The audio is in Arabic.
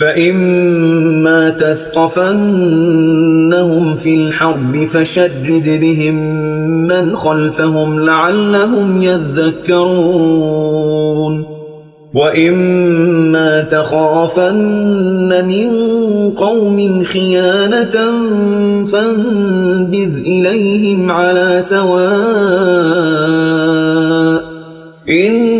فإما تثقفنهم في الحرب فشرد بهم من خلفهم لعلهم يذكرون وإما تخافن من قوم خيانة فانبذ إليهم على سواء إن